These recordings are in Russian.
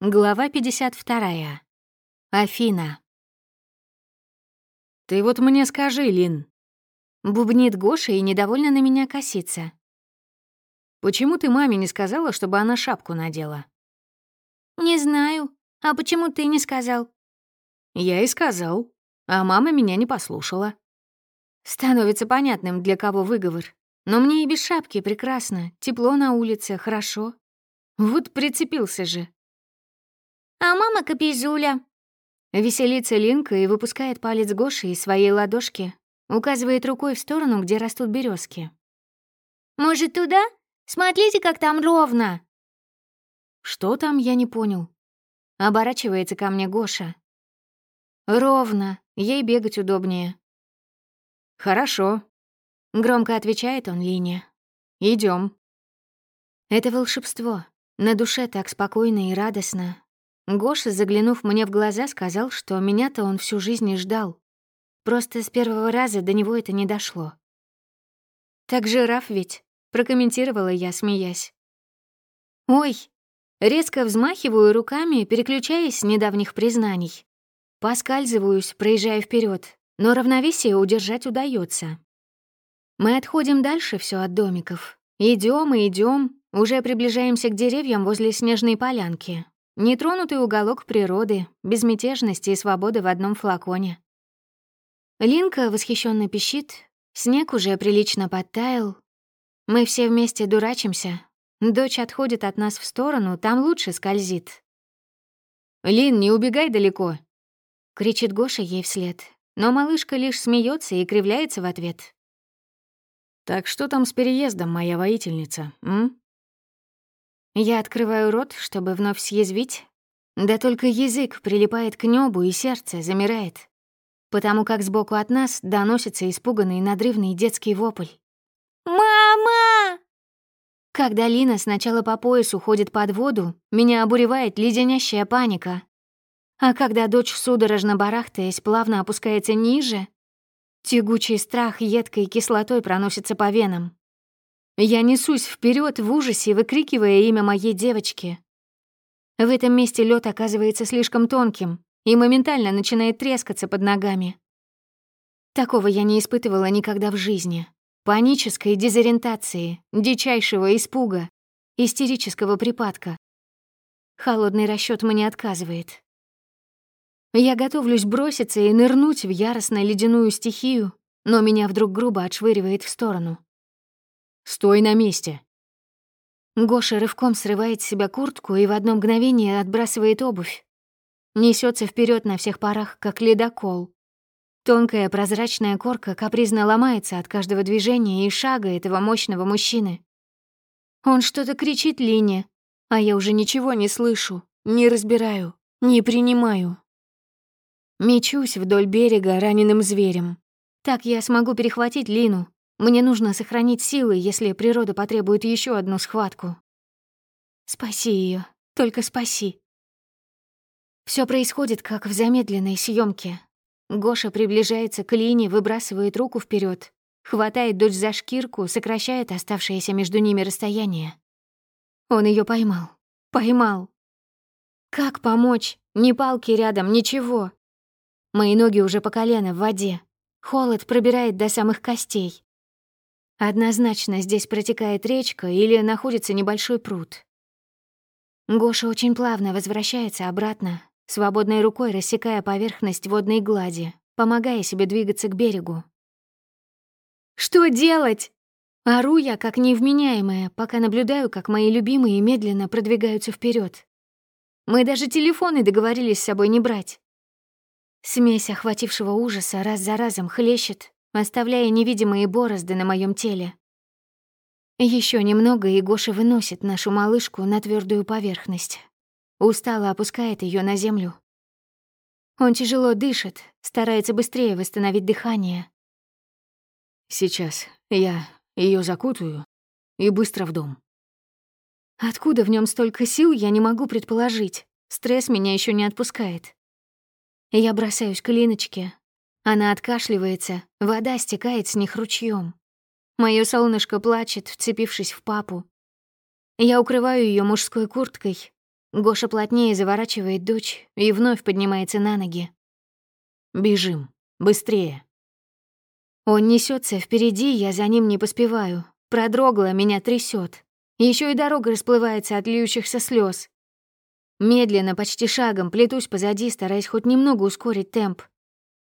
Глава 52. Афина. «Ты вот мне скажи, Лин». Бубнит Гоша и недовольно на меня косится. «Почему ты маме не сказала, чтобы она шапку надела?» «Не знаю. А почему ты не сказал?» «Я и сказал, а мама меня не послушала». Становится понятным, для кого выговор. Но мне и без шапки прекрасно, тепло на улице, хорошо. Вот прицепился же. А мама капизуля. Веселится Линка и выпускает палец Гоши из своей ладошки, указывает рукой в сторону, где растут березки. «Может, туда? Смотрите, как там ровно!» «Что там, я не понял?» Оборачивается ко мне Гоша. «Ровно, ей бегать удобнее». «Хорошо», — громко отвечает он Лине. Идем. Это волшебство. На душе так спокойно и радостно, Гоша, заглянув мне в глаза, сказал, что меня-то он всю жизнь и ждал. Просто с первого раза до него это не дошло. «Так жираф ведь», — прокомментировала я, смеясь. «Ой!» Резко взмахиваю руками, переключаясь с недавних признаний. Поскальзываюсь, проезжая вперед, но равновесие удержать удается. Мы отходим дальше все от домиков. Идем и идем, уже приближаемся к деревьям возле снежной полянки, Нетронутый уголок природы, безмятежности и свободы в одном флаконе. Линка восхищенно пищит, снег уже прилично подтаял. Мы все вместе дурачимся. Дочь отходит от нас в сторону, там лучше скользит. «Лин, не убегай далеко!» — кричит Гоша ей вслед. Но малышка лишь смеется и кривляется в ответ. «Так что там с переездом, моя воительница, м?» Я открываю рот, чтобы вновь съязвить, да только язык прилипает к небу и сердце замирает, потому как сбоку от нас доносится испуганный надрывный детский вопль. «Мама!» Когда Лина сначала по поясу ходит под воду, меня обуревает леденящая паника. А когда дочь судорожно барахтаясь плавно опускается ниже, тягучий страх едкой кислотой проносится по венам. Я несусь вперед в ужасе, выкрикивая имя моей девочки. В этом месте лед оказывается слишком тонким и моментально начинает трескаться под ногами. Такого я не испытывала никогда в жизни. Панической дезориентации, дичайшего испуга, истерического припадка. Холодный расчет мне отказывает. Я готовлюсь броситься и нырнуть в яростно ледяную стихию, но меня вдруг грубо отшвыривает в сторону. Стой на месте!» Гоша рывком срывает с себя куртку и в одно мгновение отбрасывает обувь. Несется вперед на всех парах, как ледокол. Тонкая прозрачная корка капризно ломается от каждого движения и шага этого мощного мужчины. Он что-то кричит Лине, а я уже ничего не слышу, не разбираю, не принимаю. Мечусь вдоль берега раненым зверем. Так я смогу перехватить Лину, мне нужно сохранить силы, если природа потребует еще одну схватку. Спаси ее, только спаси. Все происходит, как в замедленной съемке. Гоша приближается к Лине, выбрасывает руку вперед, хватает дочь за шкирку, сокращает оставшееся между ними расстояние. Он ее поймал. Поймал. Как помочь? Ни палки рядом, ничего. Мои ноги уже по колено в воде. Холод пробирает до самых костей. Однозначно здесь протекает речка или находится небольшой пруд. Гоша очень плавно возвращается обратно, свободной рукой рассекая поверхность водной глади, помогая себе двигаться к берегу. «Что делать?» Ору я, как невменяемая, пока наблюдаю, как мои любимые медленно продвигаются вперед. Мы даже телефоны договорились с собой не брать. Смесь охватившего ужаса раз за разом хлещет, оставляя невидимые борозды на моем теле. Еще немного, и Гоша выносит нашу малышку на твердую поверхность. Устало опускает ее на землю. Он тяжело дышит, старается быстрее восстановить дыхание. Сейчас я ее закутаю и быстро в дом. Откуда в нем столько сил, я не могу предположить. Стресс меня еще не отпускает. Я бросаюсь к Линочке, она откашливается, вода стекает с них ручьем. Моё солнышко плачет, вцепившись в папу. Я укрываю ее мужской курткой. Гоша плотнее заворачивает дочь и вновь поднимается на ноги. «Бежим. Быстрее!» Он несется впереди, я за ним не поспеваю. Продрогла, меня трясет. Еще и дорога расплывается от льющихся слез. Медленно, почти шагом, плетусь позади, стараясь хоть немного ускорить темп.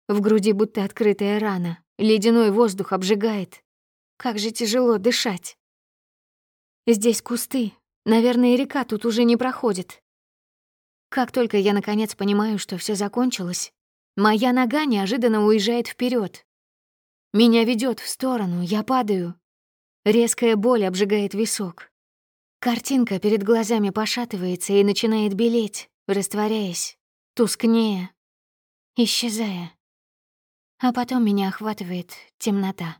В груди будто открытая рана. Ледяной воздух обжигает. Как же тяжело дышать. Здесь кусты. Наверное, река тут уже не проходит. Как только я наконец понимаю, что все закончилось, моя нога неожиданно уезжает вперед. Меня ведет в сторону, я падаю. Резкая боль обжигает висок. Картинка перед глазами пошатывается и начинает белеть, растворяясь, тускнее, исчезая. А потом меня охватывает темнота.